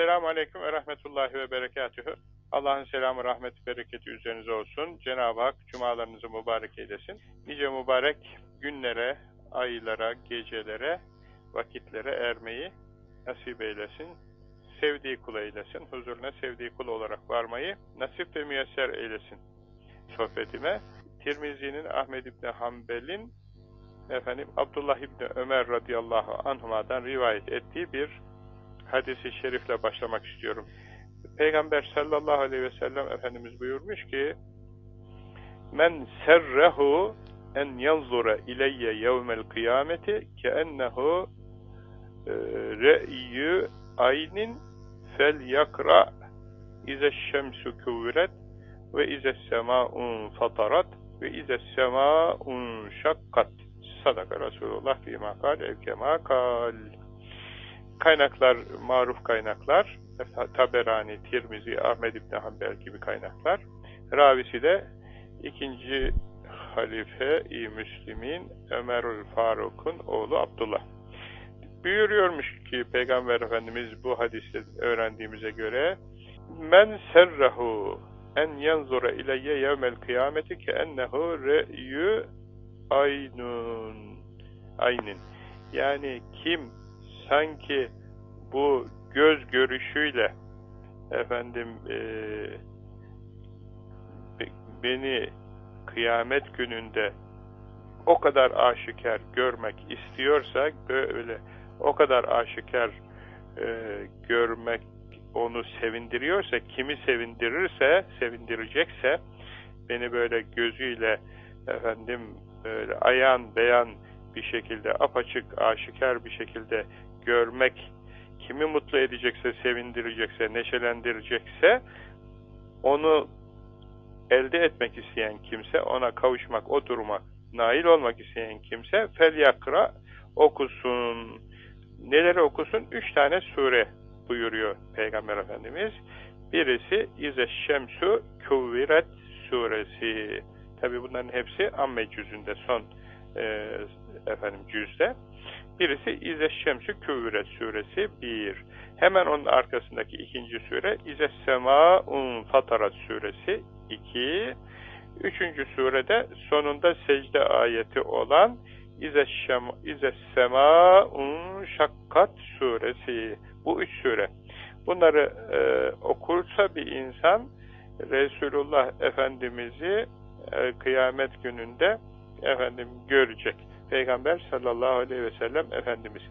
Esselamu Aleyküm ve Rahmetullahi ve Berekatühü. Allah'ın selamı, rahmeti, bereketi üzerinize olsun. Cenab-ı Hak cumalarınızı mübarek eylesin. Nice mübarek günlere, aylara, gecelere, vakitlere ermeyi nasip eylesin. Sevdiği kul eylesin. Huzuruna sevdiği kul olarak varmayı nasip ve müyesser eylesin. Sohbetime Tirmizi'nin Ahmed İbni Hanbel'in efendim Abdullah İbni Ömer radıyallahu anhuma'dan rivayet ettiği bir hadisi şerifle başlamak istiyorum. Peygamber sallallahu aleyhi ve sellem Efendimiz buyurmuş ki Men serrehu en yanzura ileyye yevmel kıyameti keennehu e, re'yü aynin fel yakra ize şemsu kuvret ve ize sema'un fatarat ve ize sema'un şakkat sadaka Resulullah fîmâ kal evkemâ kal kaynaklar, maruf kaynaklar Taberani, Tirmizi, Ahmed İbni Hanbel gibi kaynaklar. Ravisi de ikinci halife-i Müslim'in Ömerül Faruk'un oğlu Abdullah. Buyuruyormuş ki Peygamber Efendimiz bu hadiste öğrendiğimize göre men serrahu en yanzura ileyye yevmel kıyameti ke ennehu re'yü aynun. Aynin. Yani kim sanki bu göz görüşüyle efendim e, beni kıyamet gününde o kadar aşikar görmek istiyorsa böyle o kadar aşikar e, görmek onu sevindiriyorsa kimi sevindirirse sevindirecekse beni böyle gözüyle efendim böyle ayan beyan bir şekilde apaçık aşikar bir şekilde görmek kimi mutlu edecekse, sevindirecekse, neşelendirecekse onu elde etmek isteyen kimse, ona kavuşmak, o duruma nail olmak isteyen kimse fel yakra okusun. Neleri okusun? Üç tane sure buyuruyor Peygamber Efendimiz. Birisi İze Şemsu Kuvviret suresi. Tabi bunların hepsi amme cüzünde son e, efendim cüzde. Birisi İze Şemsü Küvret suresi 1. Hemen onun arkasındaki ikinci sure İze Sema'un Fatarat suresi 2. Üçüncü surede sonunda secde ayeti olan İze, Şema, İze Sema'un Şakkat suresi. Bu üç sure. Bunları e, okursa bir insan Resulullah Efendimiz'i e, kıyamet gününde efendim görecek. Peygamber sallallahu aleyhi ve sellem Efendimiz.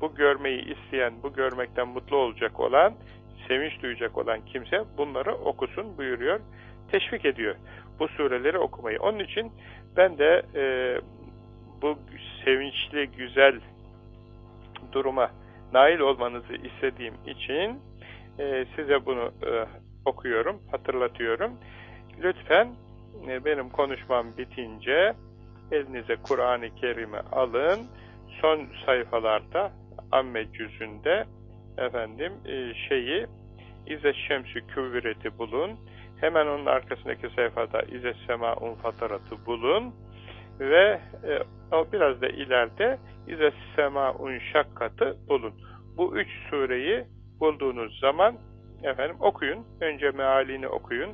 Bu görmeyi isteyen, bu görmekten mutlu olacak olan, sevinç duyacak olan kimse bunları okusun buyuruyor. Teşvik ediyor bu sureleri okumayı. Onun için ben de e, bu sevinçli, güzel duruma nail olmanızı istediğim için e, size bunu e, okuyorum, hatırlatıyorum. Lütfen e, benim konuşmam bitince elinize Kur'an-ı Kerim'i alın. Son sayfalarda amme cüzünde efendim e, şeyi İze Şemsü Küvret'i bulun. Hemen onun arkasındaki sayfada İze Sema'un Fatarat'ı bulun. Ve e, o biraz da ileride İze Sema'un Şakkat'ı bulun. Bu üç sureyi bulduğunuz zaman efendim okuyun. Önce mealini okuyun.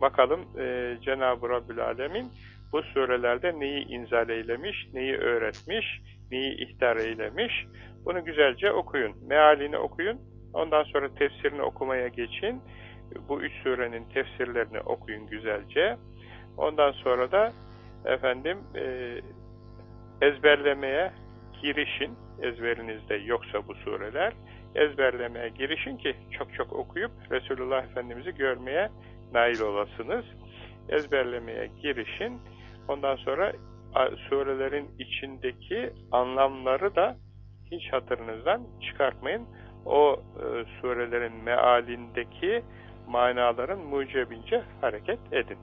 Bakalım e, Cenab-ı Rabbül Alemin bu surelerde neyi inzal eylemiş, neyi öğretmiş, neyi ihtar eylemiş. Bunu güzelce okuyun. Mealini okuyun. Ondan sonra tefsirini okumaya geçin. Bu üç surenin tefsirlerini okuyun güzelce. Ondan sonra da efendim e, ezberlemeye girişin. Ezberinizde yoksa bu sureler. Ezberlemeye girişin ki çok çok okuyup Resulullah Efendimiz'i görmeye nail olasınız. Ezberlemeye girişin Ondan sonra surelerin içindeki anlamları da hiç hatırınızdan çıkartmayın. O e, surelerin mealindeki manaların mucebince hareket edin.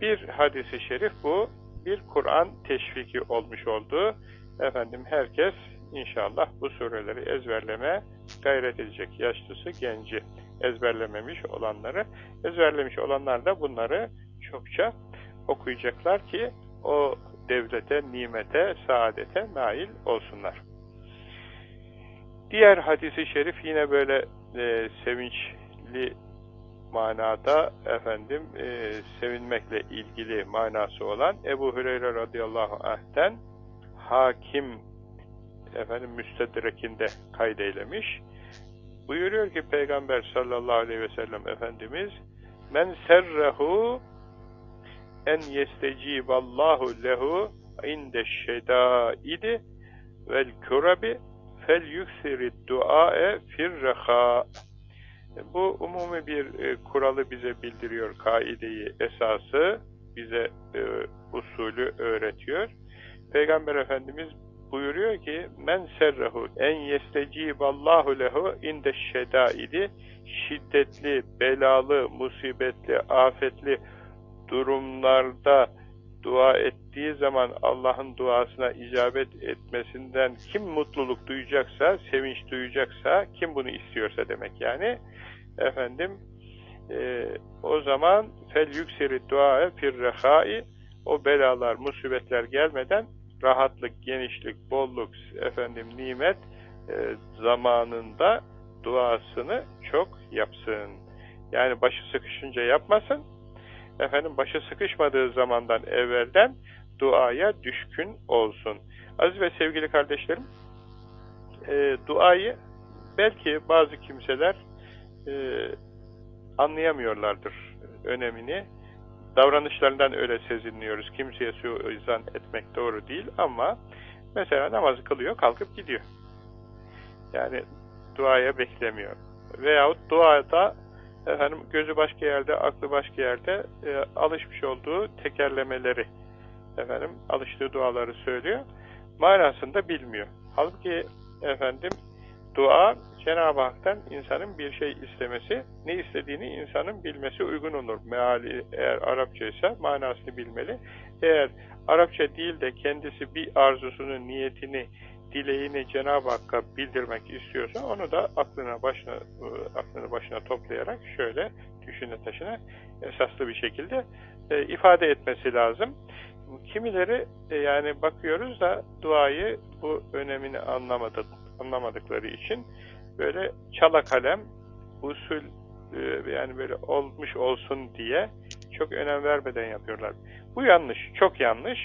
Bir hadisi şerif bu, bir Kur'an teşviki olmuş oldu. Efendim herkes inşallah bu sureleri ezberleme gayret edecek. Yaşlısı, genci ezberlememiş olanları, ezberlemiş olanlar da bunları çokça okuyacaklar ki o devlete, nimete, saadete nail olsunlar. Diğer hadisi şerif yine böyle e, sevinçli manada efendim e, sevinmekle ilgili manası olan Ebu Hüreyre radıyallahu anh'ten hakim efendim müstedrekinde kaydeylemiş. Buyuruyor ki Peygamber sallallahu aleyhi ve sellem Efendimiz men serrehu en yesteciballahu lehu inde şedaidi vel kurabi fel yüksiri duae firreha bu umumi bir e, kuralı bize bildiriyor, kaideyi, esası bize e, usulü öğretiyor. Peygamber Efendimiz buyuruyor ki men serrehu en yesteciballahu lehu inde şedaidi şiddetli, belalı, musibetli, afetli durumlarda dua ettiği zaman Allah'ın duasına icabet etmesinden kim mutluluk duyacaksa, sevinç duyacaksa, kim bunu istiyorsa demek yani efendim e, o zaman fel yükseri duaya firrehai o belalar, musibetler gelmeden rahatlık, genişlik, bolluk, efendim nimet e, zamanında duasını çok yapsın. Yani başı sıkışınca yapmasın. Efendim başı sıkışmadığı zamandan evvelden duaya düşkün olsun. Aziz ve sevgili kardeşlerim, e, duayı belki bazı kimseler e, anlayamıyorlardır önemini. Davranışlarından öyle sezinliyoruz. Kimseye suizan etmek doğru değil ama mesela namazı kılıyor, kalkıp gidiyor. Yani duaya beklemiyor. Veyahut duada efendim gözü başka yerde, aklı başka yerde e, alışmış olduğu tekerlemeleri efendim alıştığı duaları söylüyor. Manasında bilmiyor. Halbuki efendim dua Cenab-ı Hak'tan insanın bir şey istemesi, ne istediğini insanın bilmesi uygun olur. Meali eğer Arapça ise manasını bilmeli. Eğer Arapça değil de kendisi bir arzusunu, niyetini, dileğini Cenab-ı Hakk'a bildirmek istiyorsa onu da aklına başına aklını başına toplayarak şöyle düşüne taşına esaslı bir şekilde e, ifade etmesi lazım. Kimileri e, yani bakıyoruz da duayı bu önemini anlamadı, anlamadıkları için böyle çala kalem usul e, yani böyle olmuş olsun diye çok önem vermeden yapıyorlar. Bu yanlış, çok yanlış.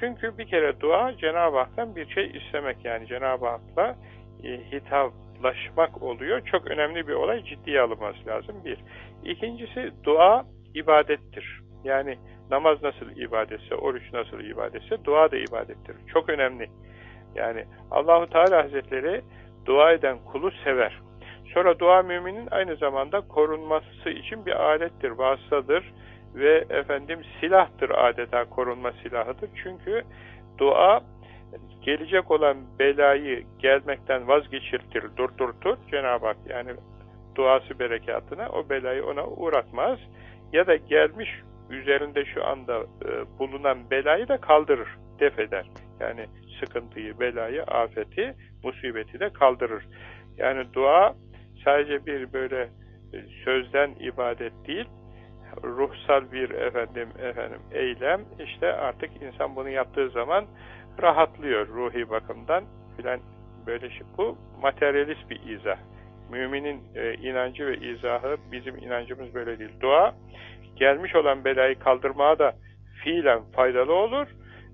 Çünkü bir kere dua Cenab-ı Hak'tan bir şey istemek yani Cenab-ı Hak'la e, hitaplaşmak oluyor. Çok önemli bir olay ciddiye alınması lazım bir. İkincisi dua ibadettir. Yani namaz nasıl ibadetse, oruç nasıl ibadetse dua da ibadettir. Çok önemli. Yani Allahu Teala Hazretleri dua eden kulu sever. Sonra dua müminin aynı zamanda korunması için bir alettir, vasıtadır ve efendim silahtır adeta korunma silahıdır. Çünkü dua gelecek olan belayı gelmekten vazgeçirtir, durdurtur Cenab-ı Hak. Yani duası berekatına o belayı ona uğratmaz. Ya da gelmiş üzerinde şu anda e, bulunan belayı da kaldırır, def eder. Yani sıkıntıyı, belayı, afeti, musibeti de kaldırır. Yani dua sadece bir böyle e, sözden ibadet değil, ruhsal bir efendim efendim eylem. İşte artık insan bunu yaptığı zaman rahatlıyor ruhi bakımdan filan böyle şey. Bu materyalist bir izah. Müminin e, inancı ve izahı bizim inancımız böyle değil. Dua gelmiş olan belayı kaldırmaya da fiilen faydalı olur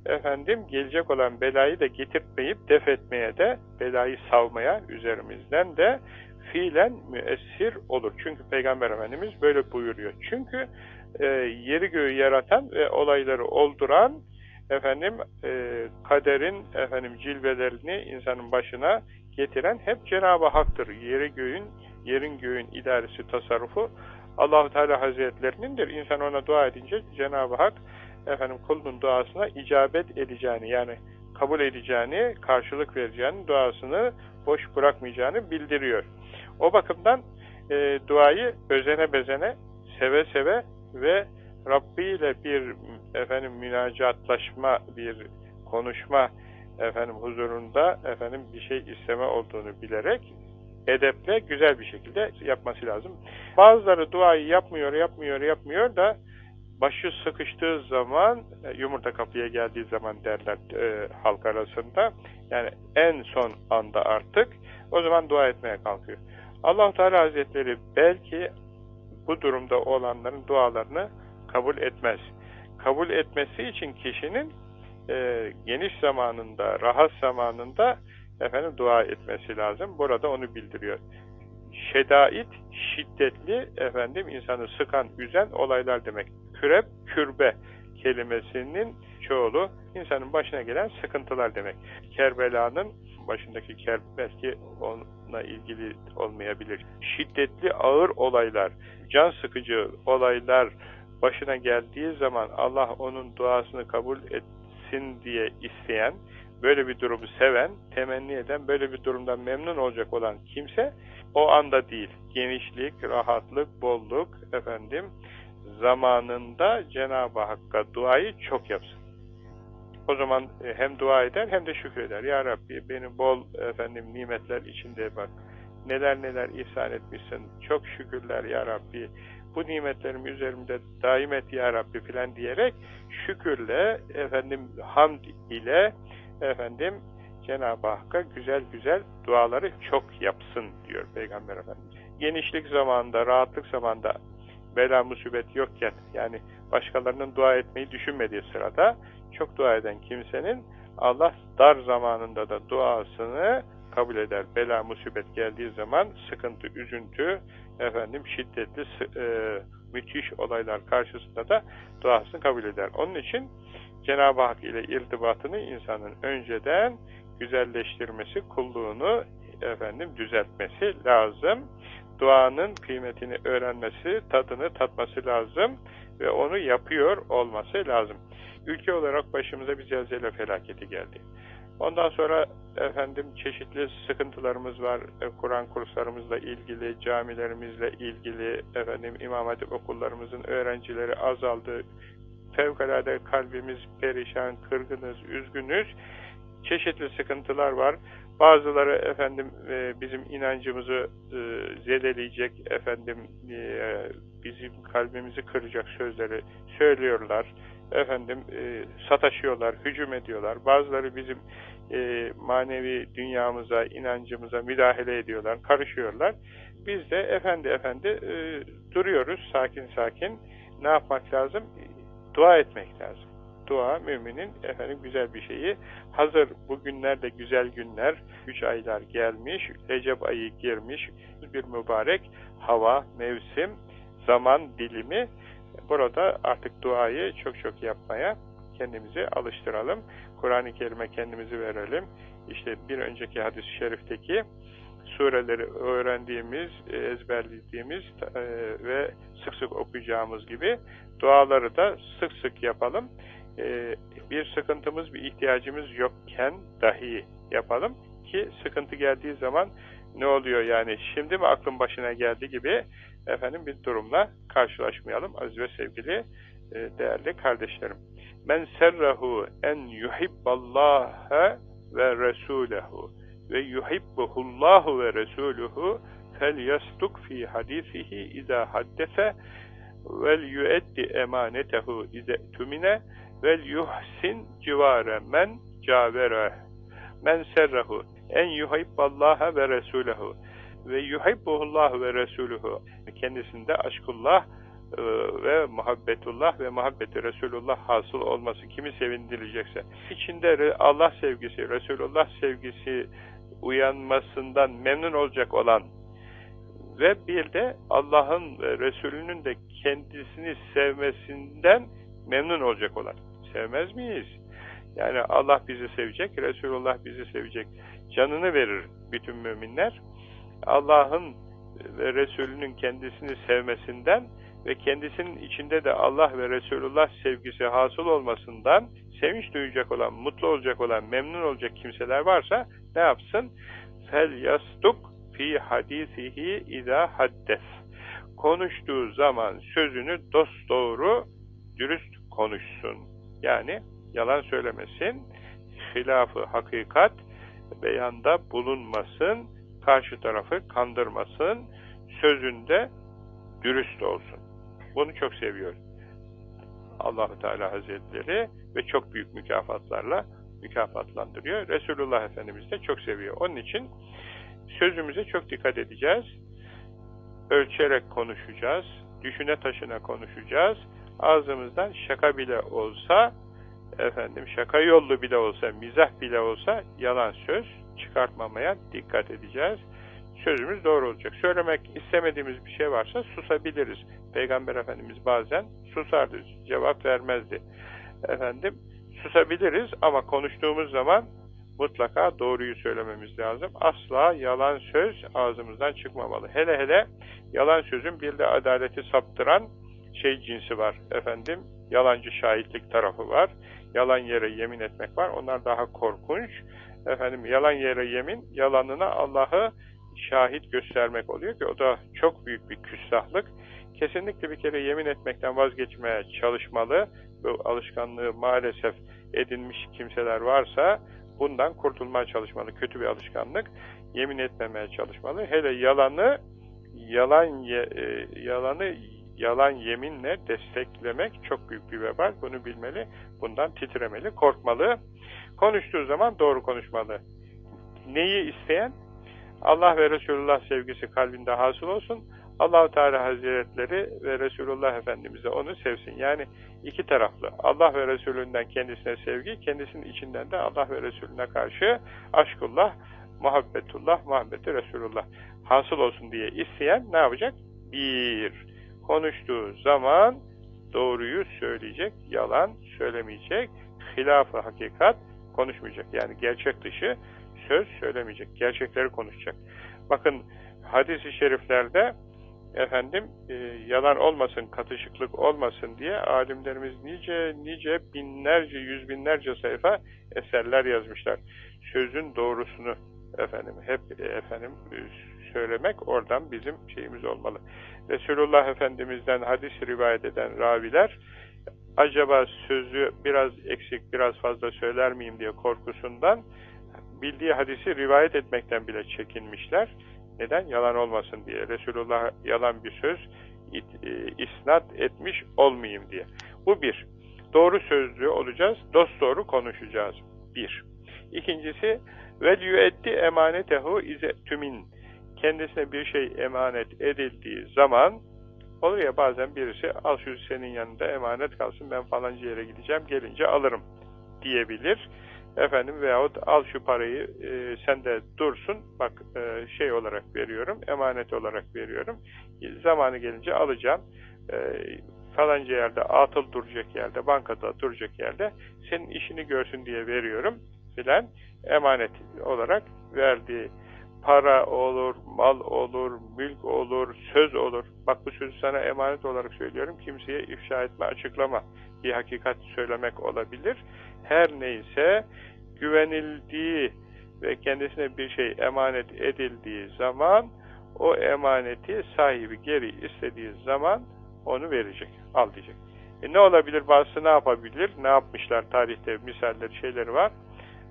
efendim gelecek olan belayı da getirtmeyip def etmeye de belayı savmaya üzerimizden de fiilen müessir olur. Çünkü Peygamber Efendimiz böyle buyuruyor. Çünkü e, yeri göğü yaratan ve olayları olduran efendim e, kaderin efendim cilvelerini insanın başına getiren hep Cenab-ı Hak'tır. Yeri göğün, yerin göğün idaresi, tasarrufu Allahu Teala Hazretlerinindir. İnsan ona dua edince Cenab-ı Hak efendim kulun duasına icabet edeceğini yani kabul edeceğini, karşılık vereceğini, duasını boş bırakmayacağını bildiriyor. O bakımdan e, duayı özene bezene, seve seve ve Rabbi ile bir efendim münacatlaşma, bir konuşma efendim huzurunda efendim bir şey isteme olduğunu bilerek edeple güzel bir şekilde yapması lazım. Bazıları duayı yapmıyor, yapmıyor, yapmıyor da başı sıkıştığı zaman e, yumurta kapıya geldiği zaman derler e, halk arasında yani en son anda artık o zaman dua etmeye kalkıyor. Allah Teala Hazretleri belki bu durumda olanların dualarını kabul etmez. Kabul etmesi için kişinin e, geniş zamanında, rahat zamanında efendim dua etmesi lazım. Burada onu bildiriyor. Şedait, şiddetli efendim insanı sıkan, üzen olaylar demek. Kürep, kürbe kelimesinin çoğulu insanın başına gelen sıkıntılar demek. Kerbela'nın başındaki kerb belki onunla ilgili olmayabilir. Şiddetli, ağır olaylar, can sıkıcı olaylar başına geldiği zaman Allah onun duasını kabul etsin diye isteyen, böyle bir durumu seven, temenni eden, böyle bir durumdan memnun olacak olan kimse o anda değil. Genişlik, rahatlık, bolluk, efendim, zamanında Cenab-ı Hakk'a duayı çok yapsın. O zaman e, hem dua eder hem de şükreder. Ya Rabbi beni bol efendim nimetler içinde bak. Neler neler ihsan etmişsin. Çok şükürler Ya Rabbi. Bu nimetlerim üzerimde daim et Ya Rabbi filan diyerek şükürle efendim hamd ile efendim Cenab-ı Hakk'a güzel güzel duaları çok yapsın diyor Peygamber Efendimiz. Genişlik zamanında, rahatlık zamanında bela musibet yokken yani başkalarının dua etmeyi düşünmediği sırada çok dua eden kimsenin Allah dar zamanında da duasını kabul eder. Bela musibet geldiği zaman sıkıntı, üzüntü, efendim şiddetli, e, müthiş olaylar karşısında da duasını kabul eder. Onun için Cenab-ı Hak ile irtibatını insanın önceden güzelleştirmesi, kulluğunu efendim düzeltmesi lazım. Duanın kıymetini öğrenmesi, tadını tatması lazım ve onu yapıyor olması lazım. Ülke olarak başımıza bir zelzele felaketi geldi. Ondan sonra efendim çeşitli sıkıntılarımız var. E, Kur'an kurslarımızla ilgili, camilerimizle ilgili, efendim İmam Hatip okullarımızın öğrencileri azaldı. Fevkalade kalbimiz perişan, kırgınız, üzgünüz. Çeşitli sıkıntılar var. Bazıları efendim e, bizim inancımızı e, zedeleyecek, efendim bizim kalbimizi kıracak sözleri söylüyorlar efendim e, sataşıyorlar, hücum ediyorlar. Bazıları bizim e, manevi dünyamıza, inancımıza müdahale ediyorlar, karışıyorlar. Biz de efendi efendi e, duruyoruz sakin sakin. Ne yapmak lazım? Dua etmek lazım. Dua müminin efendim güzel bir şeyi. Hazır bugünlerde güzel günler, üç aylar gelmiş, Recep ayı girmiş, bir mübarek hava, mevsim, zaman dilimi Burada artık duayı çok çok yapmaya kendimizi alıştıralım. Kur'an-ı Kerim'e kendimizi verelim. İşte bir önceki hadis-i şerifteki sureleri öğrendiğimiz, ezberlediğimiz e, ve sık sık okuyacağımız gibi duaları da sık sık yapalım. E, bir sıkıntımız, bir ihtiyacımız yokken dahi yapalım ki sıkıntı geldiği zaman ne oluyor yani şimdi mi aklın başına geldi gibi efendim bir durumla karşılaşmayalım aziz ve sevgili e, değerli kardeşlerim. Men serrahu en yuhibballaha ve resulehu ve yuhibbuhullahu ve resuluhu fel yastuk fi hadisihi iza haddese vel yueddi emanetehu ize tumine vel yuhsin civare men cavere. Men serrahu en yuhibballaha ve resulehu ve yuhibbuhullah ve resuluhu kendisinde aşkullah e, ve muhabbetullah ve muhabbeti Resulullah hasıl olması kimi sevindirecekse içinde Allah sevgisi, Resulullah sevgisi uyanmasından memnun olacak olan ve bir de Allah'ın Resulünün de kendisini sevmesinden memnun olacak olan. Sevmez miyiz? Yani Allah bizi sevecek, Resulullah bizi sevecek. Canını verir bütün müminler. Allah'ın ve Resulünün kendisini sevmesinden ve kendisinin içinde de Allah ve Resulullah sevgisi hasıl olmasından sevinç duyacak olan, mutlu olacak olan, memnun olacak kimseler varsa ne yapsın? Fel yastuk fi hadisihi iza haddes. Konuştuğu zaman sözünü dost doğru, dürüst konuşsun. Yani yalan söylemesin, hilafı hakikat beyanda bulunmasın, karşı tarafı kandırmasın, sözünde dürüst olsun. Bunu çok seviyor Allahu Teala Hazretleri ve çok büyük mükafatlarla mükafatlandırıyor. Resulullah Efendimiz de çok seviyor. Onun için sözümüze çok dikkat edeceğiz. ölçerek konuşacağız, düşüne taşına konuşacağız. Ağzımızdan şaka bile olsa, efendim şaka yollu bile olsa, mizah bile olsa yalan söz çıkartmamaya dikkat edeceğiz. Sözümüz doğru olacak. Söylemek istemediğimiz bir şey varsa susabiliriz. Peygamber Efendimiz bazen susardı, cevap vermezdi. Efendim, susabiliriz ama konuştuğumuz zaman mutlaka doğruyu söylememiz lazım. Asla yalan söz ağzımızdan çıkmamalı. Hele hele yalan sözün bir de adaleti saptıran şey cinsi var. Efendim, yalancı şahitlik tarafı var. Yalan yere yemin etmek var. Onlar daha korkunç. Efendim, yalan yere yemin, yalanına Allah'ı şahit göstermek oluyor ki o da çok büyük bir küstahlık. Kesinlikle bir kere yemin etmekten vazgeçmeye çalışmalı. Bu alışkanlığı maalesef edinmiş kimseler varsa bundan kurtulmaya çalışmalı. Kötü bir alışkanlık. Yemin etmemeye çalışmalı. Hele yalanı yalan ye, e, yalanı yalan yeminle desteklemek çok büyük bir vebal. Bunu bilmeli. Bundan titremeli, korkmalı. Konuştuğu zaman doğru konuşmalı. Neyi isteyen? Allah ve Resulullah sevgisi kalbinde hasıl olsun. Allahu Teala Hazretleri ve Resulullah Efendimiz'e onu sevsin. Yani iki taraflı. Allah ve Resulünden kendisine sevgi, kendisinin içinden de Allah ve Resulüne karşı aşkullah, muhabbetullah, muhabbeti Resulullah hasıl olsun diye isteyen ne yapacak? Bir, konuştuğu zaman doğruyu söyleyecek, yalan söylemeyecek, hilaf-ı hakikat konuşmayacak. Yani gerçek dışı söz söylemeyecek, gerçekleri konuşacak. Bakın hadis-i şeriflerde efendim e, yalan olmasın, katışıklık olmasın diye alimlerimiz nice nice binlerce, yüz binlerce sayfa eserler yazmışlar. Sözün doğrusunu efendim hep efendim e, söylemek oradan bizim şeyimiz olmalı. Resulullah Efendimiz'den hadis rivayet eden raviler acaba sözü biraz eksik, biraz fazla söyler miyim diye korkusundan bildiği hadisi rivayet etmekten bile çekinmişler. Neden? Yalan olmasın diye. Resulullah yalan bir söz e, isnat etmiş olmayayım diye. Bu bir. Doğru sözlü olacağız. Dost doğru konuşacağız. Bir. İkincisi vel yüetti emanetehu ize tümin. Kendisine bir şey emanet edildiği zaman olur ya bazen birisi al şu senin yanında emanet kalsın ben falanca yere gideceğim gelince alırım. diyebilir. Efendim veyahut al şu parayı e, sen de dursun. Bak e, şey olarak veriyorum emanet olarak veriyorum. Zamanı gelince alacağım. E, falanca yerde atıl duracak yerde bankada duracak yerde senin işini görsün diye veriyorum filan. Emanet olarak verdiği para olur, mal olur, mülk olur, söz olur. Bak bu sözü sana emanet olarak söylüyorum. Kimseye ifşa etme, açıklama. Bir hakikat söylemek olabilir her neyse güvenildiği ve kendisine bir şey emanet edildiği zaman o emaneti sahibi geri istediği zaman onu verecek, al diyecek. E ne olabilir? Bazısı ne yapabilir? Ne yapmışlar tarihte misalleri, şeyleri var.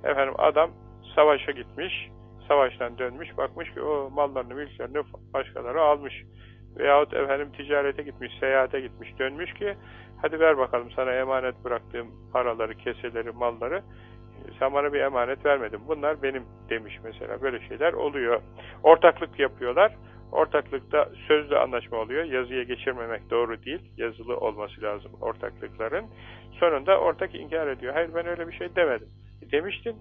Efendim adam savaşa gitmiş, savaştan dönmüş, bakmış ki o mallarını, mülklerini başkaları almış. Veyahut efendim ticarete gitmiş, seyahate gitmiş, dönmüş ki hadi ver bakalım sana emanet bıraktığım paraları, keseleri, malları sen bana bir emanet vermedin. Bunlar benim demiş mesela. Böyle şeyler oluyor. Ortaklık yapıyorlar. Ortaklıkta sözlü anlaşma oluyor. Yazıya geçirmemek doğru değil. Yazılı olması lazım ortaklıkların. Sonunda ortak inkar ediyor. Hayır ben öyle bir şey demedim. Demiştin.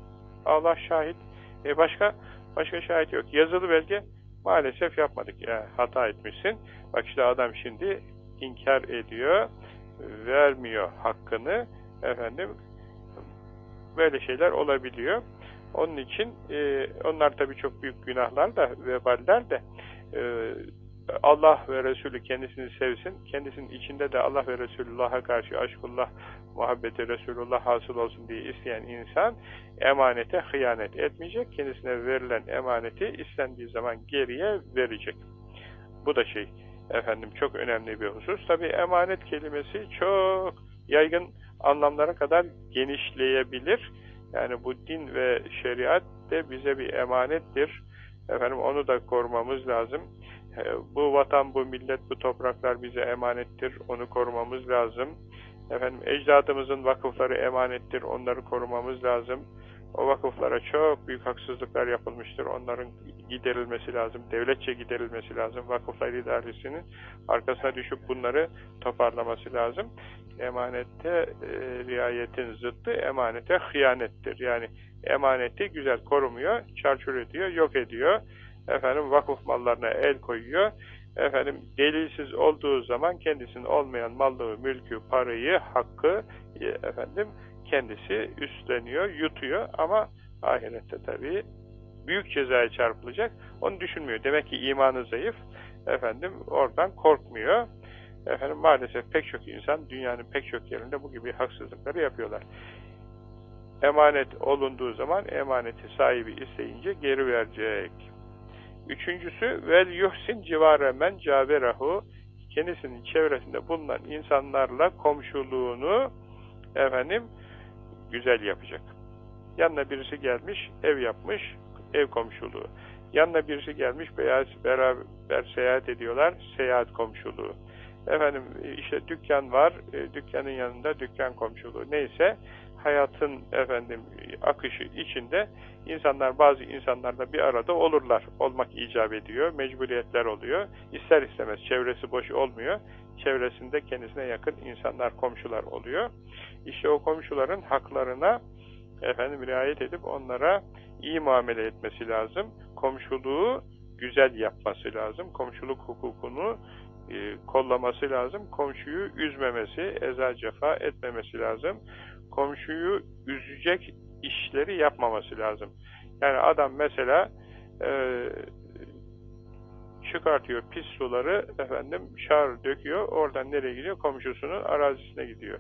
Allah şahit. E başka başka şahit yok. Yazılı belge maalesef yapmadık. Ya hata etmişsin. Bak işte adam şimdi inkar ediyor. Vermiyor hakkını. Efendim böyle şeyler olabiliyor. Onun için e, onlar tabii çok büyük günahlar da veballer de e, Allah ve Resulü kendisini sevsin. Kendisinin içinde de Allah ve Resulullah'a karşı aşkullah, muhabbeti Resulullah hasıl olsun diye isteyen insan emanete hıyanet etmeyecek. Kendisine verilen emaneti istendiği zaman geriye verecek. Bu da şey efendim çok önemli bir husus. Tabi emanet kelimesi çok yaygın anlamlara kadar genişleyebilir. Yani bu din ve şeriat de bize bir emanettir. Efendim onu da korumamız lazım. Ee, bu vatan, bu millet, bu topraklar bize emanettir. Onu korumamız lazım. Efendim ecdadımızın vakıfları emanettir. Onları korumamız lazım. O vakıflara çok büyük haksızlıklar yapılmıştır. Onların giderilmesi lazım. Devletçe giderilmesi lazım. Vakıflar idaresinin arkasına düşüp bunları toparlaması lazım. Emanette e, riayetin zıttı emanete hıyanettir. Yani emaneti güzel korumuyor, çarçur ediyor, yok ediyor. Efendim vakıf mallarına el koyuyor. Efendim delilsiz olduğu zaman kendisinin olmayan mallığı, mülkü, parayı, hakkı e, efendim kendisi üstleniyor, yutuyor ama ahirette tabii büyük cezaya çarpılacak. Onu düşünmüyor. Demek ki imanı zayıf. Efendim oradan korkmuyor. Efendim maalesef pek çok insan dünyanın pek çok yerinde bu gibi haksızlıkları yapıyorlar. Emanet olunduğu zaman emaneti sahibi isteyince geri verecek. Üçüncüsü vel yuhsin civare men caberahu kendisinin çevresinde bulunan insanlarla komşuluğunu efendim güzel yapacak. Yanına birisi gelmiş, ev yapmış, ev komşuluğu. Yanına birisi gelmiş, beraber seyahat ediyorlar, seyahat komşuluğu. Efendim işte dükkan var, e, dükkanın yanında dükkan komşuluğu. Neyse hayatın efendim akışı içinde insanlar bazı insanlar da bir arada olurlar. Olmak icap ediyor, mecburiyetler oluyor. İster istemez çevresi boş olmuyor. Çevresinde kendisine yakın insanlar, komşular oluyor. İşte o komşuların haklarına efendim riayet edip onlara iyi muamele etmesi lazım. Komşuluğu güzel yapması lazım. Komşuluk hukukunu e, kollaması lazım. Komşuyu üzmemesi, eza cefa etmemesi lazım. Komşuyu üzecek işleri yapmaması lazım. Yani adam mesela e, çıkartıyor pis suları efendim şar döküyor. Oradan nereye gidiyor? Komşusunun arazisine gidiyor.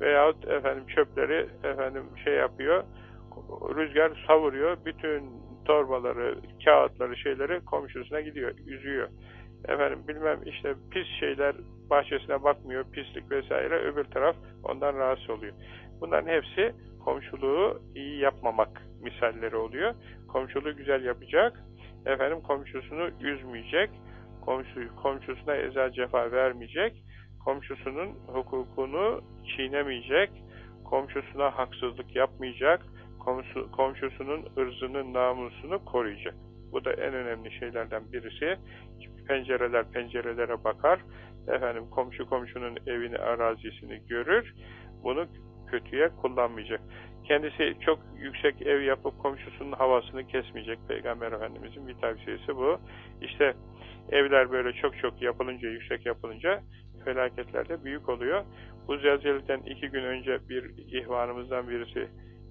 Veyahut efendim çöpleri efendim şey yapıyor. Rüzgar savuruyor. Bütün torbaları, kağıtları, şeyleri komşusuna gidiyor, üzüyor. Efendim bilmem işte pis şeyler bahçesine bakmıyor, pislik vesaire öbür taraf ondan rahatsız oluyor. Bunların hepsi komşuluğu iyi yapmamak misalleri oluyor. Komşuluğu güzel yapacak, efendim komşusunu üzmeyecek, komşu, komşusuna eza cefa vermeyecek, komşusunun hukukunu çiğnemeyecek, komşusuna haksızlık yapmayacak, komşu, komşusunun ırzını, namusunu koruyacak. Bu da en önemli şeylerden birisi. Pencereler pencerelere bakar, efendim komşu komşunun evini, arazisini görür, bunu kötüye kullanmayacak. Kendisi çok yüksek ev yapıp komşusunun havasını kesmeyecek. Peygamber Efendimizin bir tavsiyesi bu. İşte evler böyle çok çok yapılınca, yüksek yapılınca felaketler de büyük oluyor. Bu zelzeleden iki gün önce bir ihvanımızdan birisi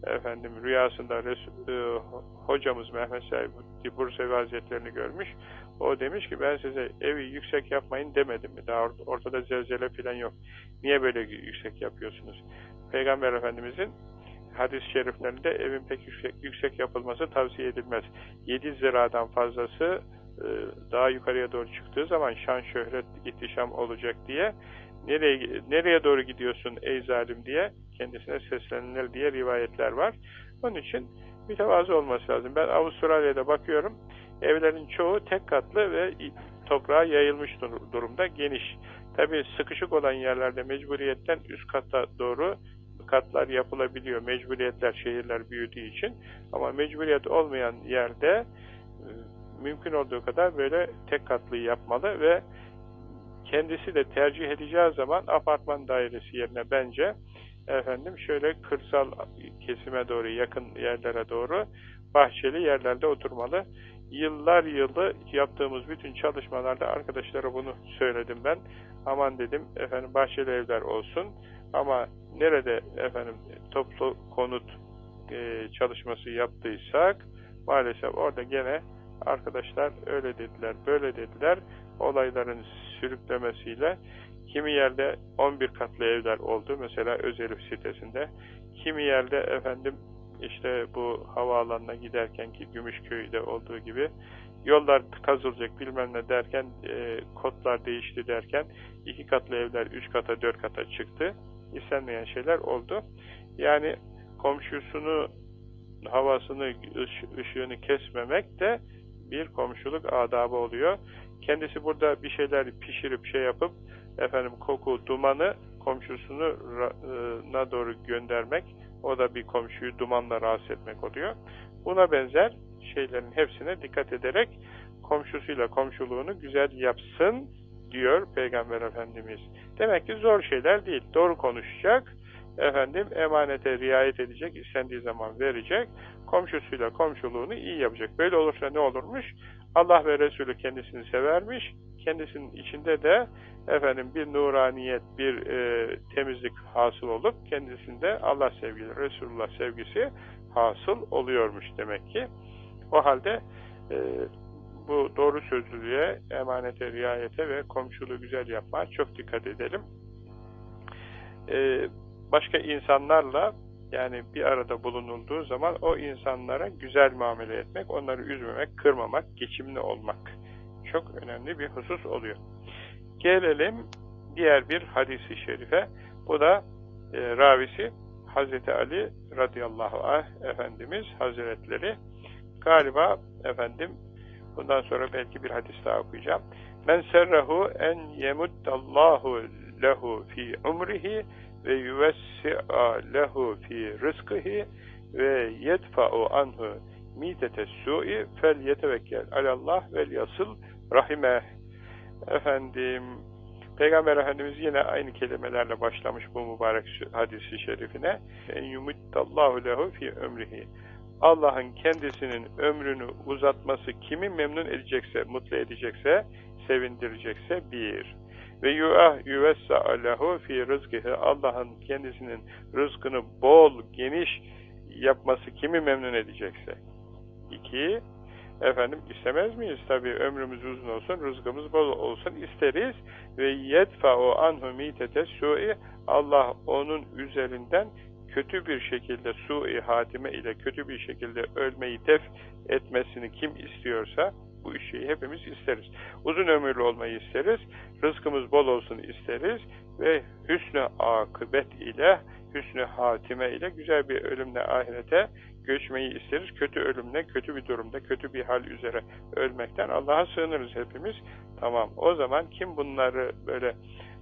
efendim rüyasında Resul, e, hocamız Mehmet Said Bursevi Hazretlerini görmüş. O demiş ki ben size evi yüksek yapmayın demedim mi? Daha ortada zelzele falan yok. Niye böyle yüksek yapıyorsunuz? Peygamber Efendimizin hadis-i şeriflerinde evin pek yüksek, yüksek yapılması tavsiye edilmez. 7 ziradan fazlası e, daha yukarıya doğru çıktığı zaman şan, şöhret, ihtişam olacak diye nereye, nereye doğru gidiyorsun ey zalim diye kendisine seslenilir diye rivayetler var. Onun için mütevazı olması lazım. Ben Avustralya'da bakıyorum evlerin çoğu tek katlı ve toprağa yayılmış durumda geniş. Tabi sıkışık olan yerlerde mecburiyetten üst kata doğru katlar yapılabiliyor. Mecburiyetler şehirler büyüdüğü için. Ama mecburiyet olmayan yerde e, mümkün olduğu kadar böyle tek katlı yapmalı ve kendisi de tercih edeceği zaman apartman dairesi yerine bence efendim şöyle kırsal kesime doğru yakın yerlere doğru bahçeli yerlerde oturmalı. Yıllar yılı yaptığımız bütün çalışmalarda arkadaşlara bunu söyledim ben. Aman dedim efendim bahçeli evler olsun ama nerede efendim toplu konut e, çalışması yaptıysak maalesef orada gene arkadaşlar öyle dediler, böyle dediler. Olayların sürüklemesiyle kimi yerde 11 katlı evler oldu. Mesela Özelif sitesinde. Kimi yerde efendim işte bu havaalanına giderken ki Gümüşköy'de olduğu gibi yollar kazılacak bilmem ne derken e, kodlar değişti derken iki katlı evler üç kata dört kata çıktı. İstenmeyen şeyler oldu. Yani komşusunu havasını ışığını kesmemek de bir komşuluk adabı oluyor. Kendisi burada bir şeyler pişirip şey yapıp efendim koku, dumanı komşusuna doğru göndermek O da bir komşuyu dumanla rahatsız etmek oluyor. Buna benzer şeylerin hepsine dikkat ederek komşusuyla komşuluğunu güzel yapsın diyor Peygamber Efendimiz. Demek ki zor şeyler değil. Doğru konuşacak, efendim emanete riayet edecek, istendiği zaman verecek, komşusuyla komşuluğunu iyi yapacak. Böyle olursa ne olurmuş? Allah ve Resulü kendisini severmiş, kendisinin içinde de efendim bir nuraniyet, bir e, temizlik hasıl olup kendisinde Allah sevgisi, Resulullah sevgisi hasıl oluyormuş demek ki. O halde e, bu doğru sözlülüğe, emanete, riayete ve komşuluğu güzel yapmaya çok dikkat edelim. E, başka insanlarla yani bir arada bulunulduğu zaman o insanlara güzel muamele etmek, onları üzmemek, kırmamak, geçimli olmak çok önemli bir husus oluyor. Gelelim diğer bir hadisi şerife. Bu da e, ravisi Hazreti Ali radıyallahu anh Efendimiz Hazretleri galiba efendim bundan sonra belki bir hadis daha okuyacağım. Men serrahu en yemuddallahu lehu fi umrihi ve yuvessi'a lehu fi rızkıhi ve yedfa'u anhu midete su'i fel yetevekkel alallah vel yasıl rahime. Efendim Peygamber Efendimiz yine aynı kelimelerle başlamış bu mübarek hadisi şerifine. En yumuttallahu lehu fi ömrihi Allah'ın kendisinin ömrünü uzatması kimi memnun edecekse, mutlu edecekse, sevindirecekse bir. Ve yu'ah yuvessa alehu fi rızkıhı Allah'ın kendisinin rızkını bol, geniş yapması kimi memnun edecekse. İki, efendim istemez miyiz? Tabi ömrümüz uzun olsun, rızkımız bol olsun isteriz. Ve yedfa o anhu mitete su'i Allah onun üzerinden kötü bir şekilde su-i hatime ile kötü bir şekilde ölmeyi def etmesini kim istiyorsa bu işi hepimiz isteriz. Uzun ömürlü olmayı isteriz, rızkımız bol olsun isteriz ve hüsnü akıbet ile, hüsnü hatime ile güzel bir ölümle ahirete göçmeyi isteriz. Kötü ölümle, kötü bir durumda, kötü bir hal üzere ölmekten Allah'a sığınırız hepimiz. Tamam, o zaman kim bunları böyle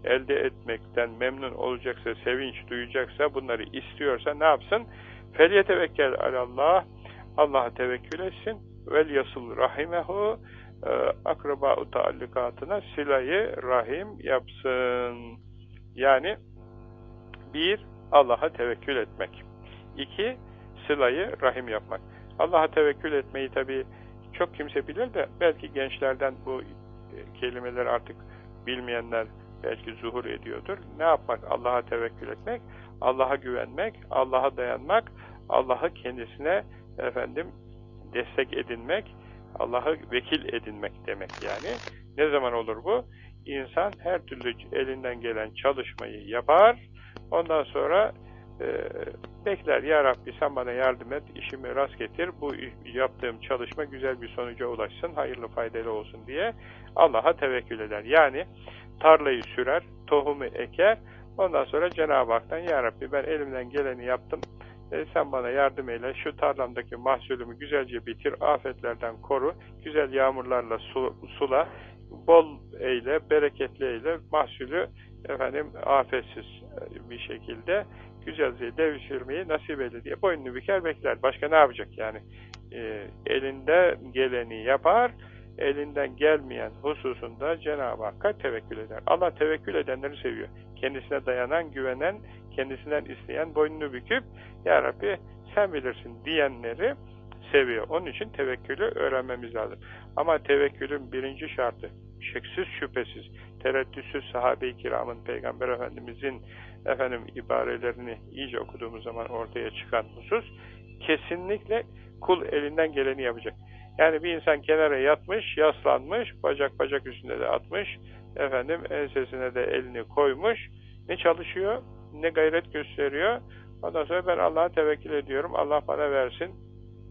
elde etmekten memnun olacaksa, sevinç duyacaksa, bunları istiyorsa ne yapsın? Felyetevekkel alallah, Allah'a tevekkül etsin. Yasıl rahimehu, e, akraba-u taallikatına silayı rahim yapsın. Yani bir, Allah'a tevekkül etmek. İki, sılayı rahim yapmak. Allah'a tevekkül etmeyi tabi çok kimse bilir de belki gençlerden bu kelimeleri artık bilmeyenler belki zuhur ediyordur. Ne yapmak? Allah'a tevekkül etmek, Allah'a güvenmek, Allah'a dayanmak, Allah'ı kendisine efendim destek edinmek, Allah'ı vekil edinmek demek yani. Ne zaman olur bu? İnsan her türlü elinden gelen çalışmayı yapar, ondan sonra e, bekler, Ya Rabbi sen bana yardım et, işimi rast getir, bu yaptığım çalışma güzel bir sonuca ulaşsın, hayırlı faydalı olsun. diye Allah'a tevekkül eder. Yani tarlayı sürer, tohumu eker, ondan sonra Cenab-ı Hak'tan Ya Rabbi ben elimden geleni yaptım, e, sen bana yardım eyle, şu tarlamdaki mahsulümü güzelce bitir, afetlerden koru, güzel yağmurlarla su, sula, bol eyle, bereketli eyle, mahsulü efendim afetsiz bir şekilde güzelce devşirmeyi nasip eyle diye boynunu büker bekler. Başka ne yapacak yani? E, elinde geleni yapar, elinden gelmeyen hususunda Cenab-ı Hakk'a tevekkül eder. Allah tevekkül edenleri seviyor. Kendisine dayanan, güvenen, kendisinden isteyen, boynunu büküp Ya Rabbi sen bilirsin diyenleri seviyor. Onun için tevekkülü öğrenmemiz lazım. Ama tevekkülün birinci şartı şeksiz şüphesiz tereddütsüz sahabe-i kiramın Peygamber Efendimizin efendim ibarelerini iyice okuduğumuz zaman ortaya çıkan husus kesinlikle kul elinden geleni yapacak. Yani bir insan kenara yatmış, yaslanmış, bacak bacak üstünde de atmış, efendim ensesine de elini koymuş, ne çalışıyor, ne gayret gösteriyor. Ondan sonra ben Allah'a tevekkül ediyorum, Allah bana versin,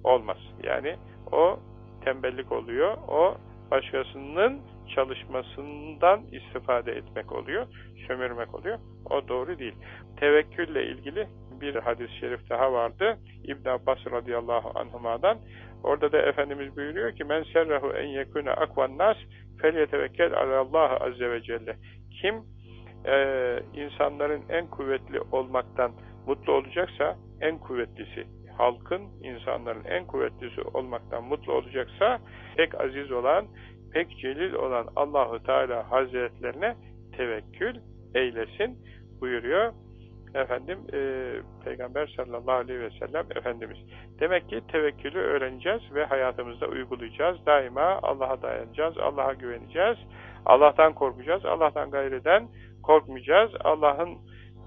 olmaz. Yani o tembellik oluyor, o başkasının çalışmasından istifade etmek oluyor, sömürmek oluyor. O doğru değil. Tevekkülle ilgili bir hadis-i şerif daha vardı. İbn Abbas radıyallahu anhuma'dan. Orada da Efendimiz buyuruyor ki men serrahu en yekune akvan nas felyetevekkel alallah azze ve celle. Kim e, insanların en kuvvetli olmaktan mutlu olacaksa en kuvvetlisi, halkın, insanların en kuvvetlisi olmaktan mutlu olacaksa pek aziz olan, pek celil olan Allahu Teala Hazretlerine tevekkül eylesin buyuruyor. Efendim e, Peygamber sallallahu aleyhi ve sellem Efendimiz. Demek ki tevekkülü öğreneceğiz ve hayatımızda uygulayacağız. Daima Allah'a dayanacağız, Allah'a güveneceğiz. Allah'tan korkacağız, Allah'tan gayriden korkmayacağız. Allah'ın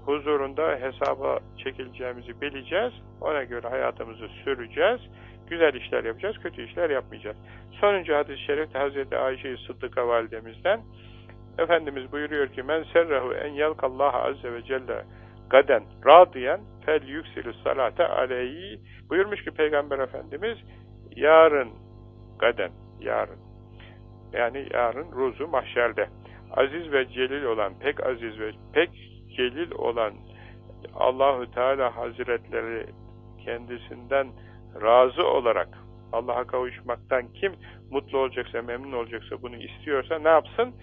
huzurunda hesaba çekileceğimizi bileceğiz. Ona göre hayatımızı süreceğiz. Güzel işler yapacağız, kötü işler yapmayacağız. Sonuncu hadis-i şerifte Hazreti Ayşe-i Sıddıka validemizden Efendimiz buyuruyor ki men serrehu en yelkallaha azze ve celle gaden radiyen fel yüksili salate aleyhi buyurmuş ki Peygamber Efendimiz yarın gaden yarın yani yarın ruzu mahşerde aziz ve celil olan pek aziz ve pek celil olan Allahü Teala Hazretleri kendisinden razı olarak Allah'a kavuşmaktan kim mutlu olacaksa, memnun olacaksa, bunu istiyorsa ne yapsın?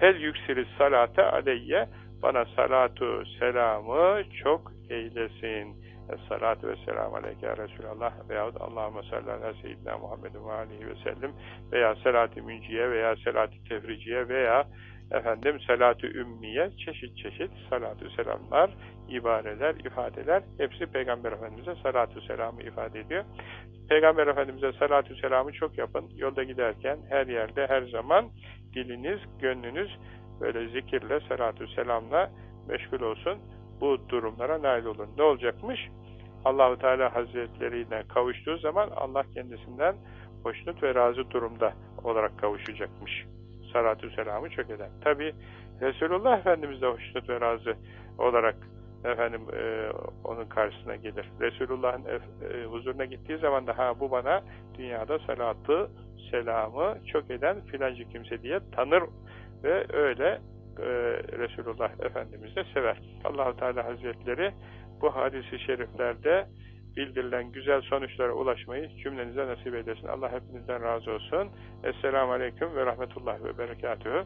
Fel yüksili salate aleyye bana salatu selamı çok eylesin. Salatu ve selamu aleyke ya Resulallah veyahut Allahümme salli ala seyyidina Muhammedin ve aleyhi ve sellem veya salat-ı münciye veya salat-ı tefriciye veya efendim salat-ı ümmiye çeşit çeşit salatü selamlar, ibareler, ifadeler hepsi Peygamber Efendimiz'e salatü selamı ifade ediyor. Peygamber Efendimiz'e salatü selamı çok yapın. Yolda giderken her yerde her zaman diliniz, gönlünüz böyle zikirle, salatü selamla meşgul olsun. Bu durumlara nail olun. Ne olacakmış? Allahu Teala Hazretleriyle kavuştuğu zaman Allah kendisinden hoşnut ve razı durumda olarak kavuşacakmış. Salatü selamı çok eder. Tabi Resulullah Efendimiz de hoşnut ve razı olarak efendim e, onun karşısına gelir. Resulullah'ın e, huzuruna gittiği zaman da ha bu bana dünyada salatı selamı çok eden filancı kimse diye tanır ve öyle e, Resulullah Efendimiz de sever. Allahu Teala Hazretleri bu hadisi şeriflerde bildirilen güzel sonuçlara ulaşmayı cümlenize nasip eylesin. Allah hepinizden razı olsun. Esselamu Aleyküm ve Rahmetullah ve Berekatühü.